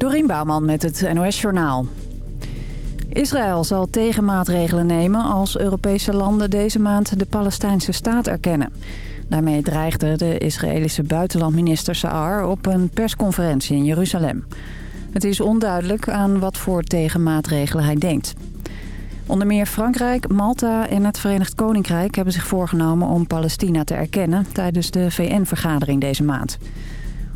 Dorien Bouwman met het NOS Journaal. Israël zal tegenmaatregelen nemen als Europese landen deze maand de Palestijnse staat erkennen. Daarmee dreigde de Israëlische buitenlandminister Saar op een persconferentie in Jeruzalem. Het is onduidelijk aan wat voor tegenmaatregelen hij denkt. Onder meer Frankrijk, Malta en het Verenigd Koninkrijk hebben zich voorgenomen om Palestina te erkennen tijdens de VN-vergadering deze maand.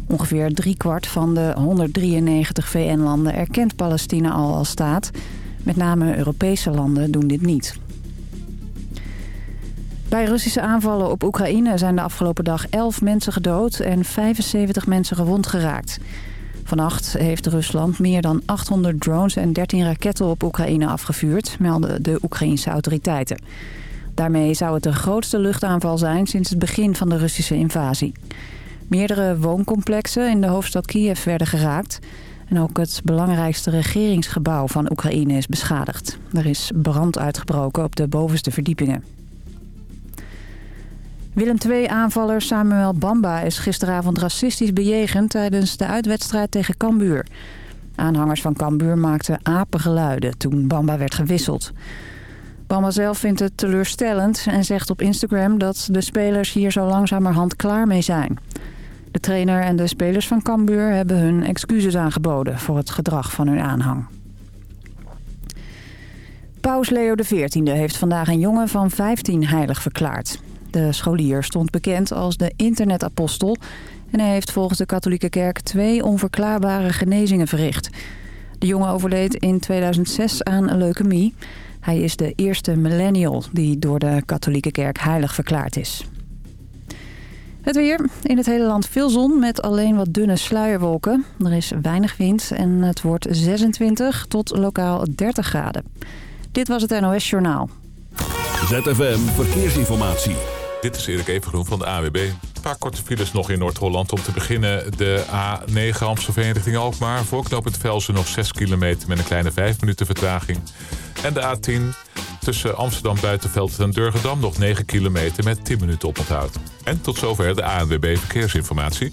Ongeveer driekwart van de 193 VN-landen erkent Palestina al als staat. Met name Europese landen doen dit niet. Bij Russische aanvallen op Oekraïne zijn de afgelopen dag 11 mensen gedood en 75 mensen gewond geraakt. Vannacht heeft Rusland meer dan 800 drones en 13 raketten op Oekraïne afgevuurd, melden de Oekraïnse autoriteiten. Daarmee zou het de grootste luchtaanval zijn sinds het begin van de Russische invasie. Meerdere wooncomplexen in de hoofdstad Kiev werden geraakt. En ook het belangrijkste regeringsgebouw van Oekraïne is beschadigd. Er is brand uitgebroken op de bovenste verdiepingen. Willem II-aanvaller Samuel Bamba is gisteravond racistisch bejegend... tijdens de uitwedstrijd tegen Cambuur. Aanhangers van Cambuur maakten apengeluiden toen Bamba werd gewisseld. Bamba zelf vindt het teleurstellend en zegt op Instagram... dat de spelers hier zo langzamerhand klaar mee zijn. De trainer en de spelers van Cambuur hebben hun excuses aangeboden... voor het gedrag van hun aanhang. Paus Leo XIV heeft vandaag een jongen van 15 heilig verklaard. De scholier stond bekend als de internetapostel... en hij heeft volgens de katholieke kerk twee onverklaarbare genezingen verricht. De jongen overleed in 2006 aan leukemie. Hij is de eerste millennial die door de katholieke kerk heilig verklaard is. Het weer. In het hele land veel zon met alleen wat dunne sluierwolken. Er is weinig wind en het wordt 26 tot lokaal 30 graden. Dit was het NOS Journaal. ZFM Verkeersinformatie. Dit is Erik Evengroen van de AWB. Een paar korte files nog in Noord-Holland. Om te beginnen de A9 Amstelveen richting Alkmaar. Voor knooppunt Velsen nog 6 kilometer met een kleine 5 minuten vertraging. En de A10 tussen Amsterdam Buitenveld en Durgedam nog 9 kilometer met 10 minuten oponthoud. En tot zover de ANWB Verkeersinformatie.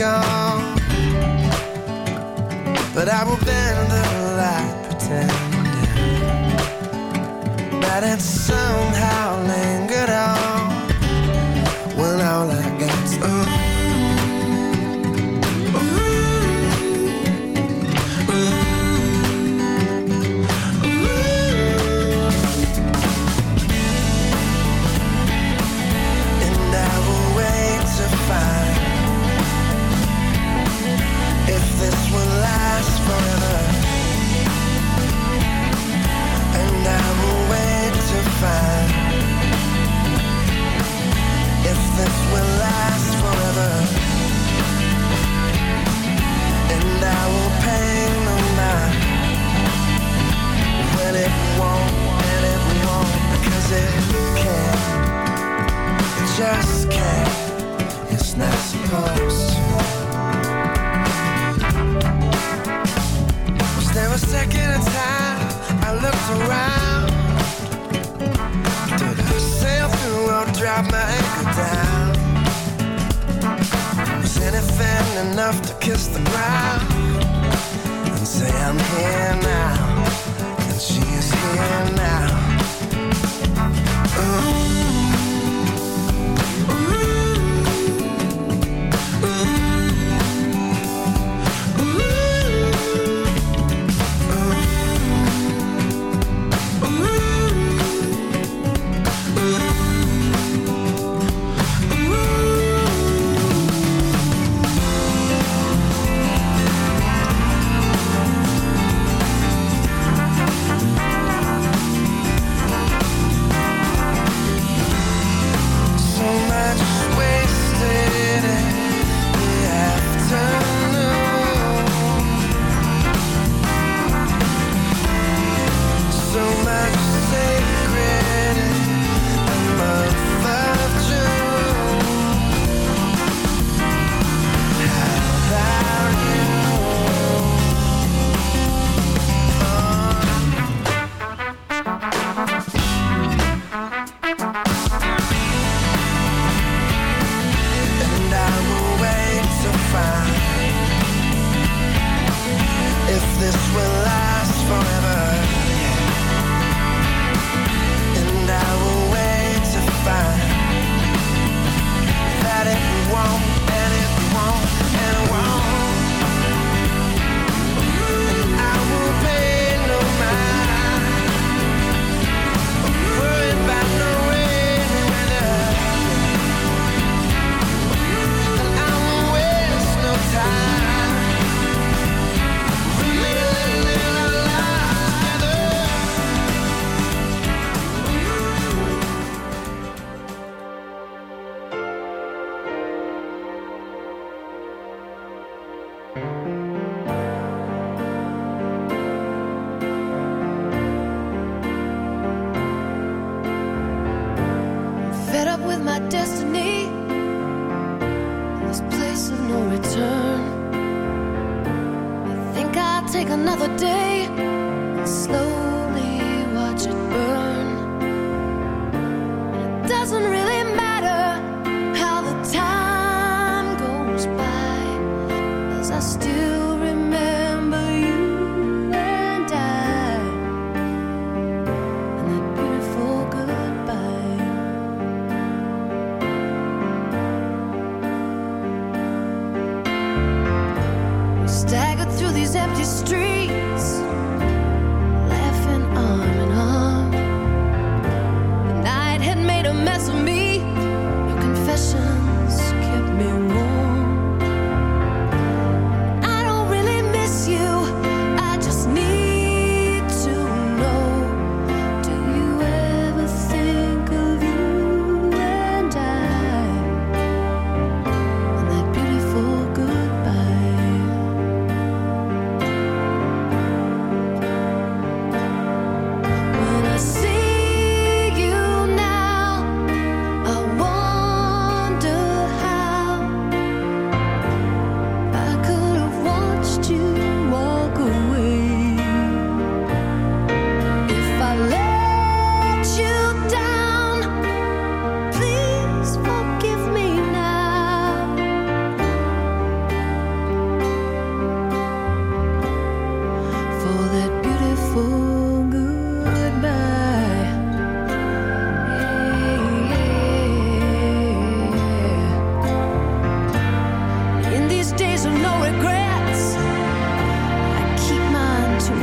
Gone. But I will bend the light, pretending that it somehow lingered just can't. It's not supposed to. Was there a second time I looked around? Did I sail through or drop my anchor down? Was anything enough to kiss the ground and say I'm here now and she is here now? with my destiny in this place of no return. I think I'll take another day and slow.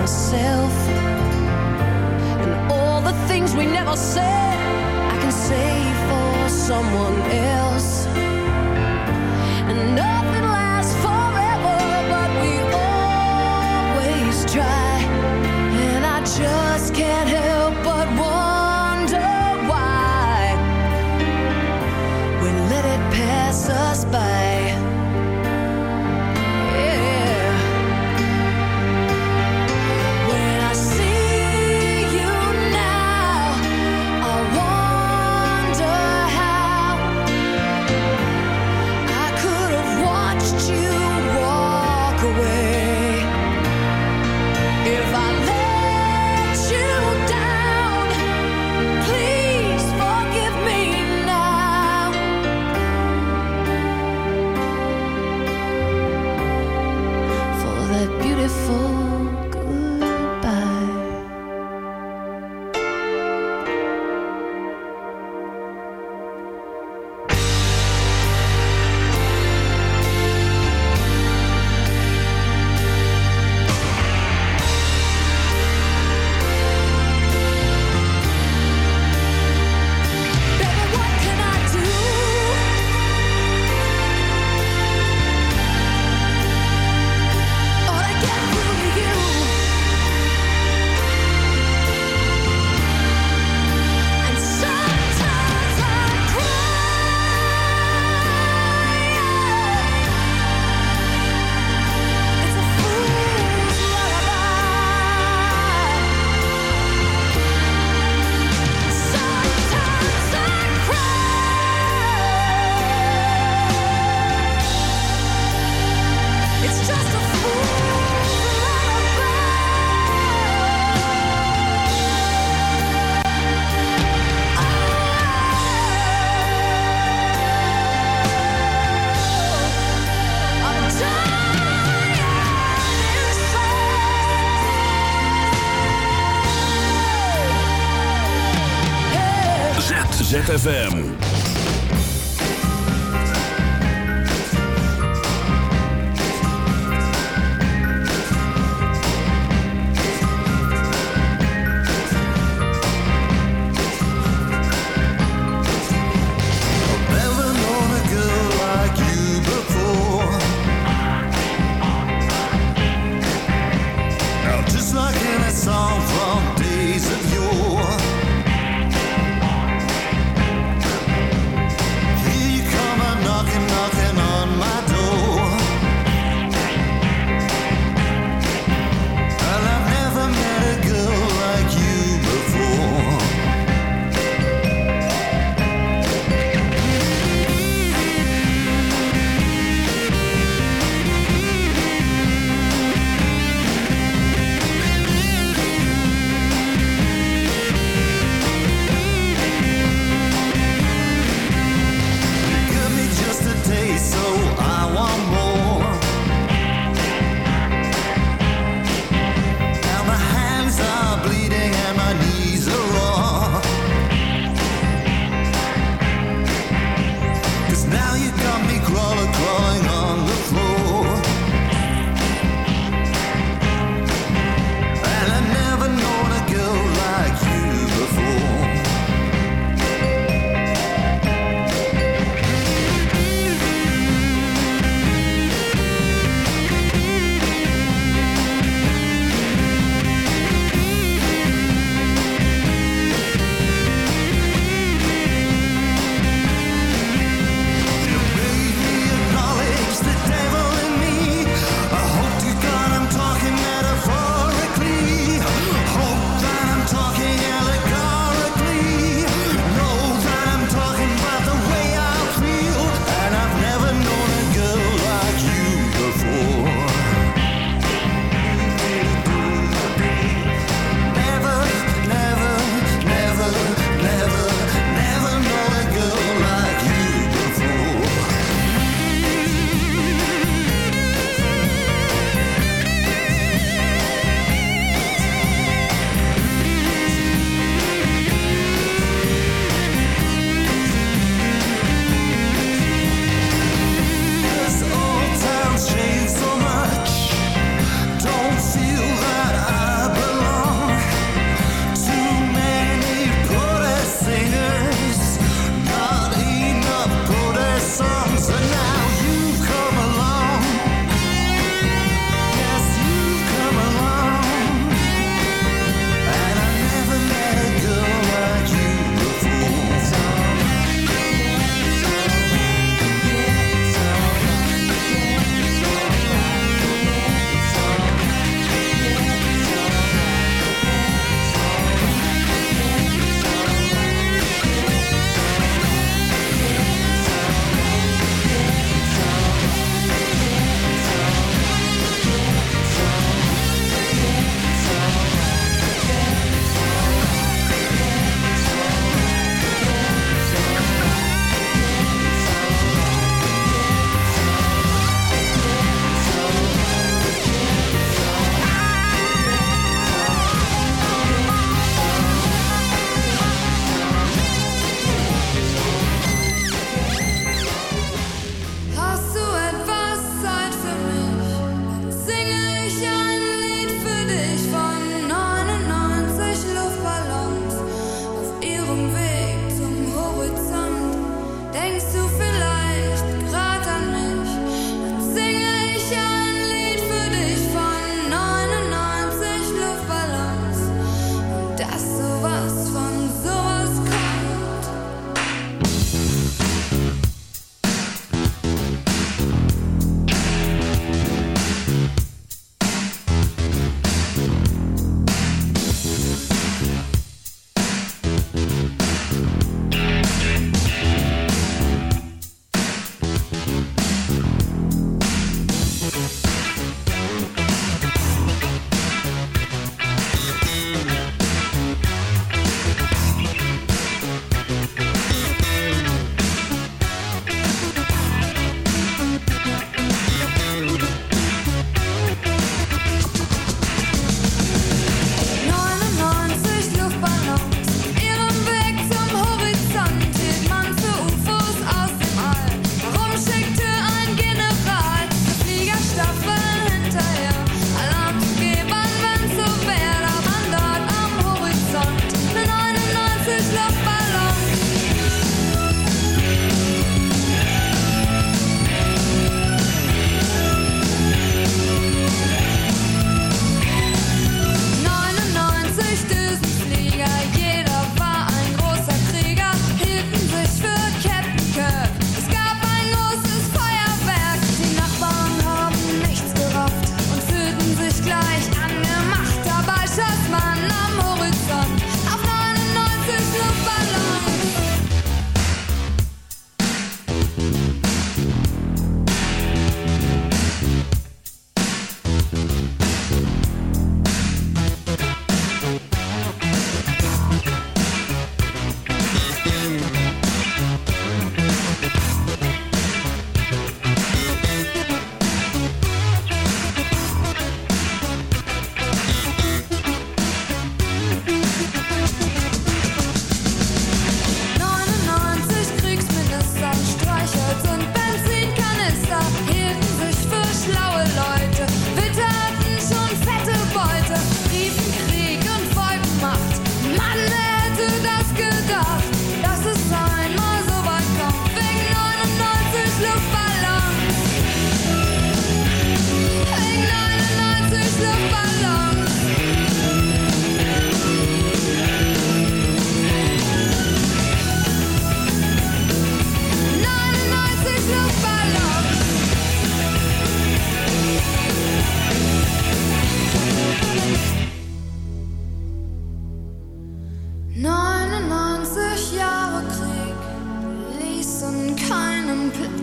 myself. And all the things we never said I can say for someone else.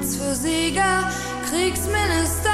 Platz für Sieger, Kriegsminister.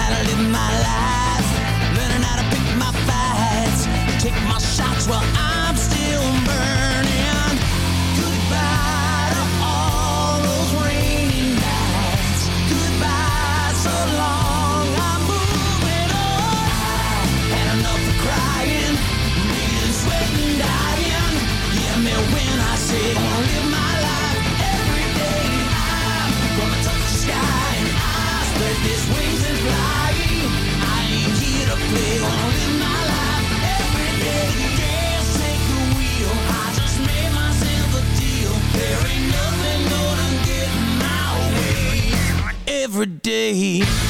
how to live my life, learning how to pick my fights, take my shots while I'm still burning. every day.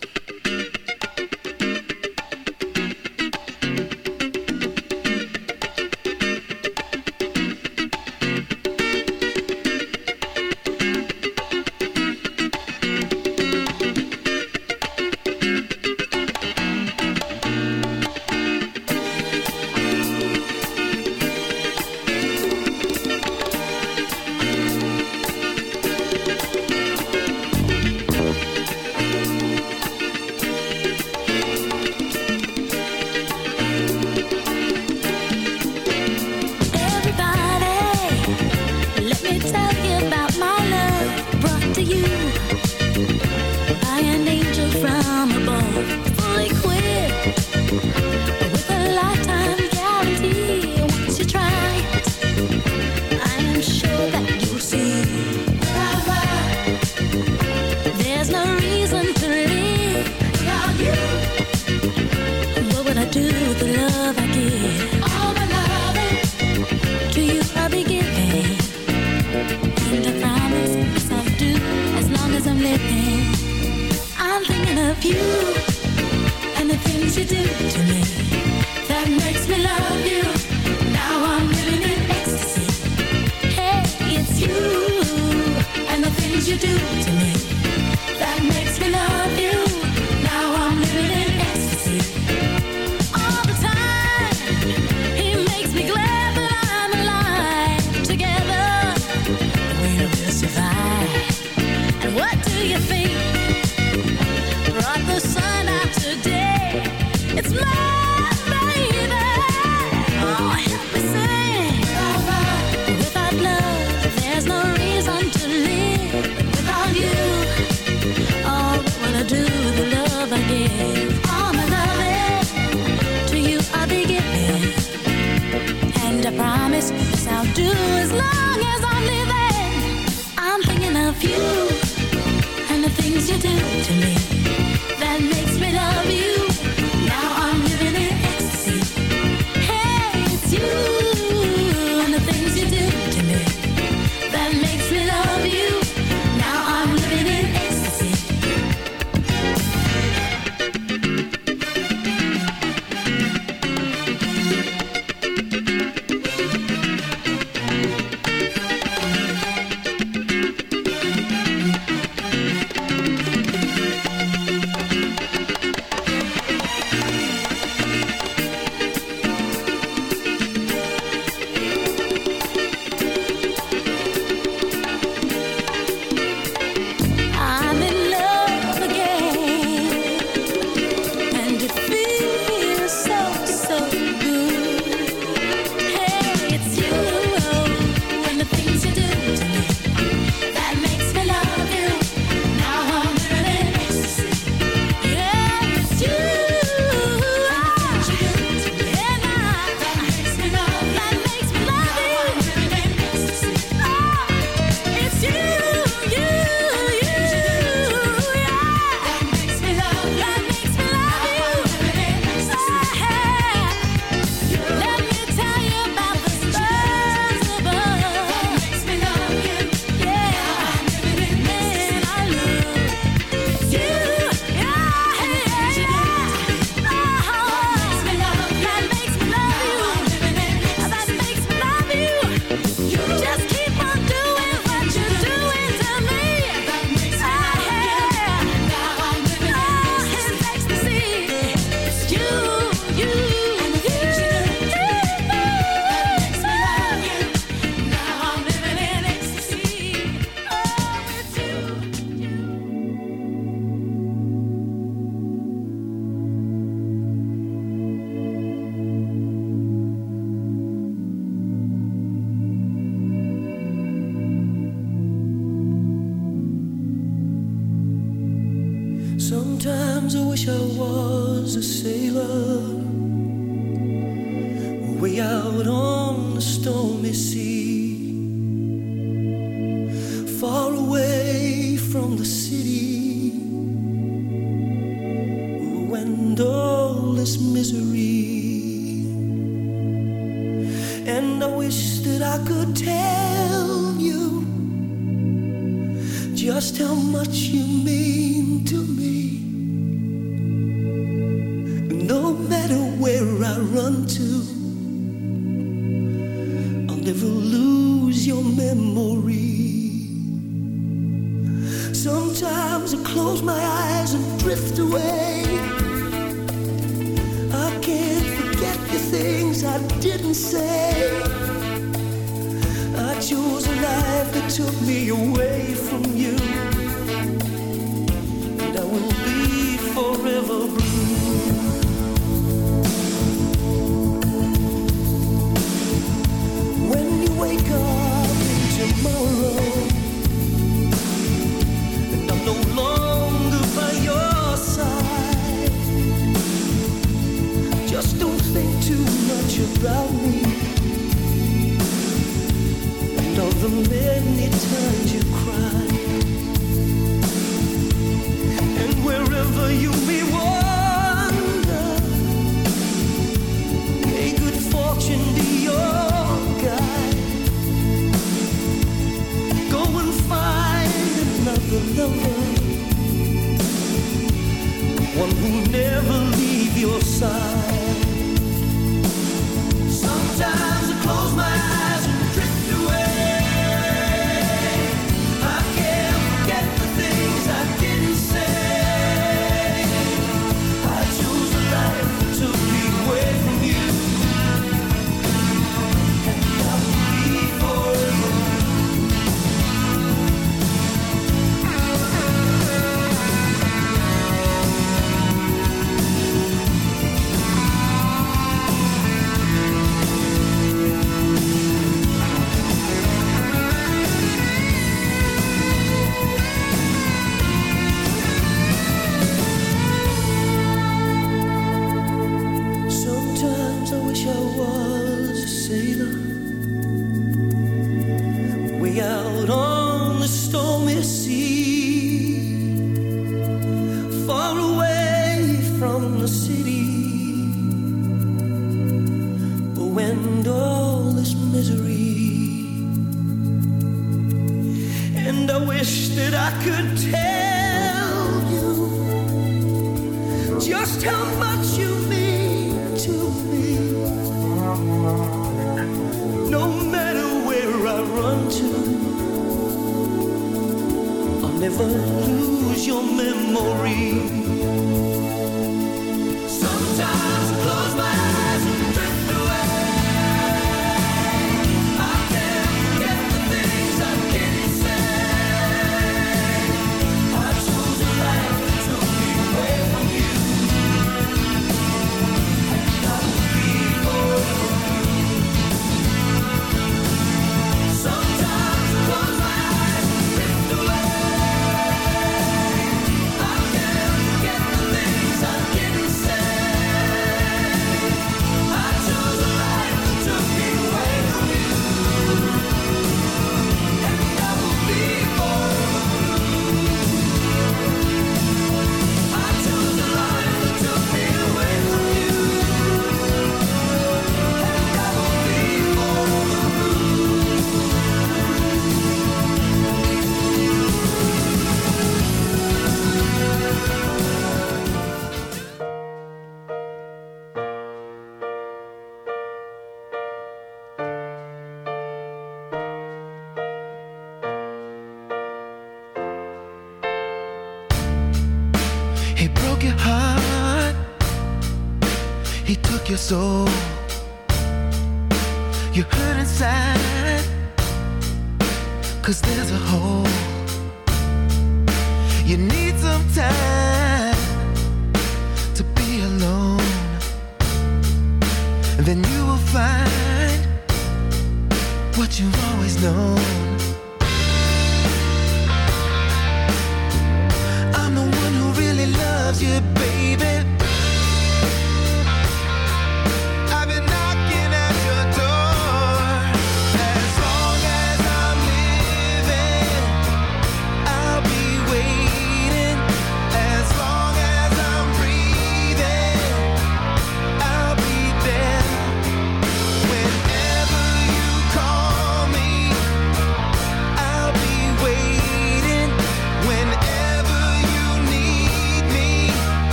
you do to me?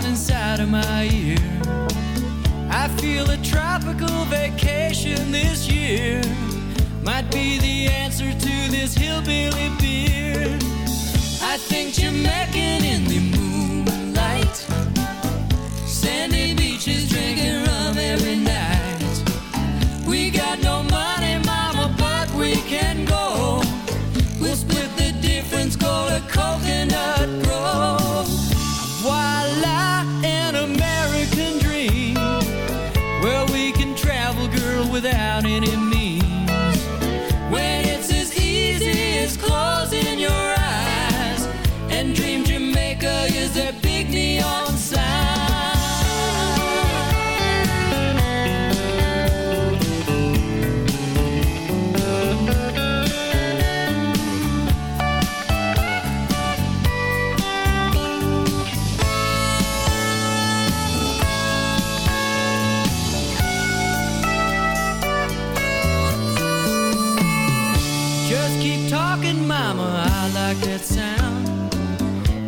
down inside of my ear. I feel a tropical vacation this year might be the answer to this hillbilly beer. I think Jamaican in the mood.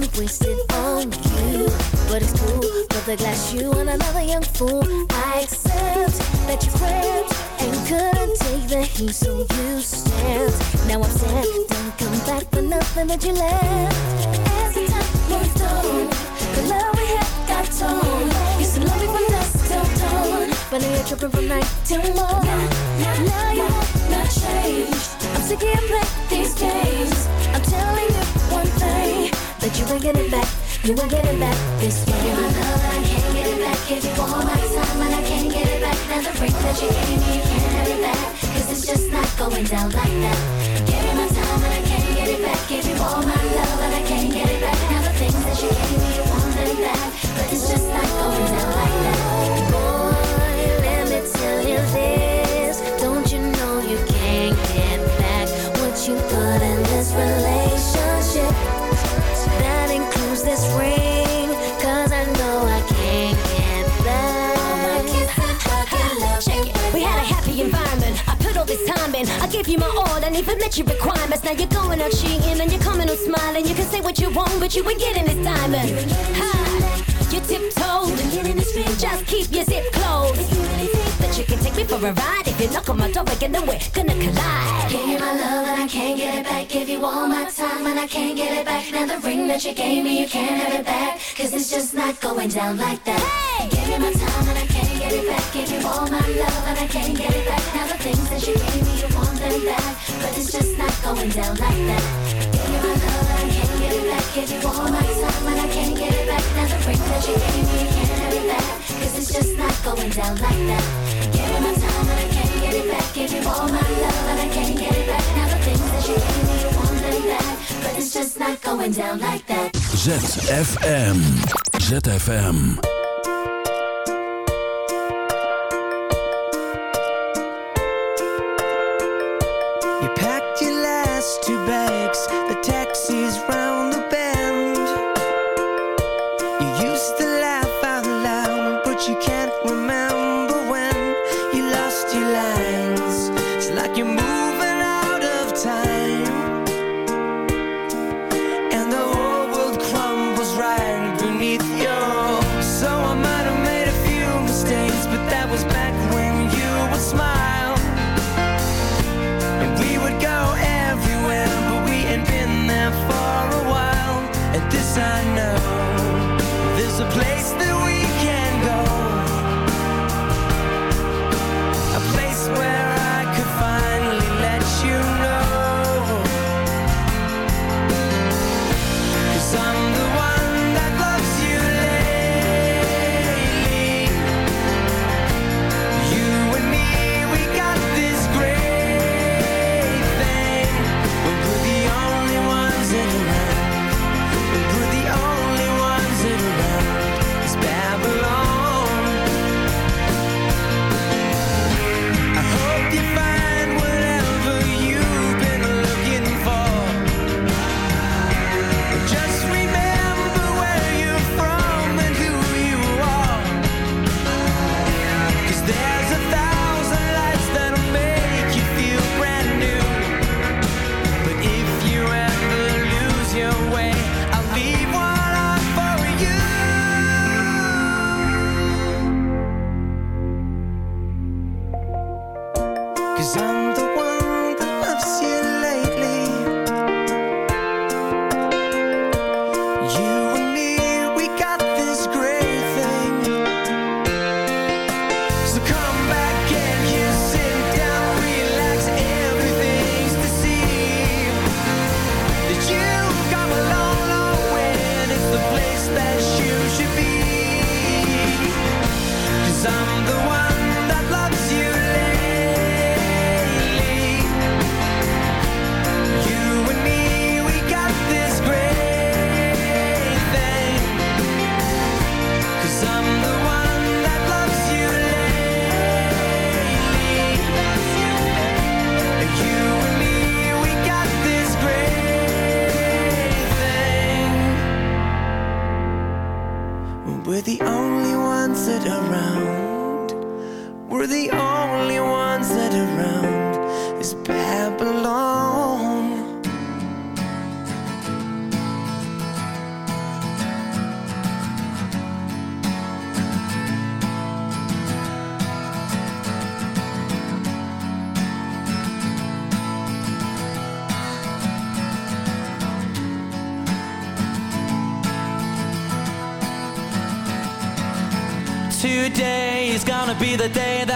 been wasted on you. But it's cool, brother glass you and another young fool. I accept that you crept and couldn't take the heat, so you snapped. Now I'm sad, don't come back for nothing that you left. As the time moved on, the love we had got torn. Used to love me from dusk till dawn, but now you're tripping from night till morn. Now, now, you have not changed. I'm sick of playing these games. I'm telling you one thing that you ain't getting back. You ain't getting back this way. Give my I can't get it back. Give you all my time and I can't get it back. Now the ring that you gave me, you can't have it back. Cause it's just not going down like that. Give me my time and I can't get it back. Give you all my love and I can't get it back. Now the things that you gave me, you want them back. But it's just not going time in. I gave you my all and even met your requirements. Now you're going out cheating and you're coming out smiling. You can say what you want, but you ain't getting this diamond. Ha! You tiptoed. Just keep your zip closed. If you really think that you can take me for a ride, if you knock on my door again, then we're gonna collide. Give you my love and I can't get it back. Give you all my time and I can't get it back. Now the ring that you gave me, you can't have it back. Cause it's just not going down like that. Give you my time it back. Give you all my love and I can't get it back. Now the things that you gave me, you want them back. But it's just not going down like that. Give you my love and I can't get it back. You all my time and I can't get it back. Now the that you gave me, you can't have it back. Cause it's just not going down like that. Give you my time and I can't get it back. Give you all my love and I can't get it back. Now the things that you gave me, you want them back. But it's just not going down like that. ZFM. ZFM.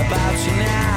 about you now.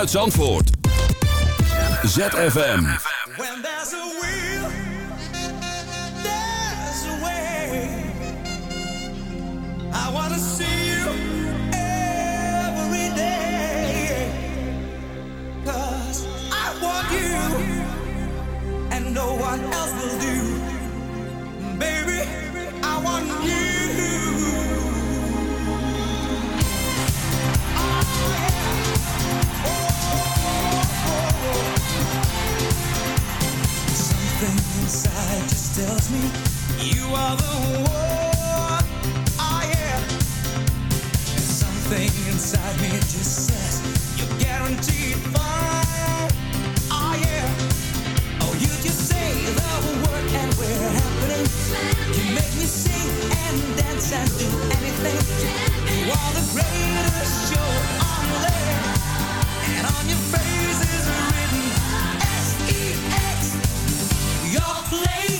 Vanuit Zandvoort. ZFM. When there's a will, there's a way. I wanna see you every day. 'Cause I want you, and no one else will do. Baby, I want you. Tells me you are the one. Oh yeah. Something inside me just says you're guaranteed fine. Oh yeah. Oh, you just say the word and we're happening. You make me sing and dance and do anything. You are the greatest show on there, and on your face is written S E X. Your place.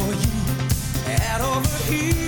for you at over here.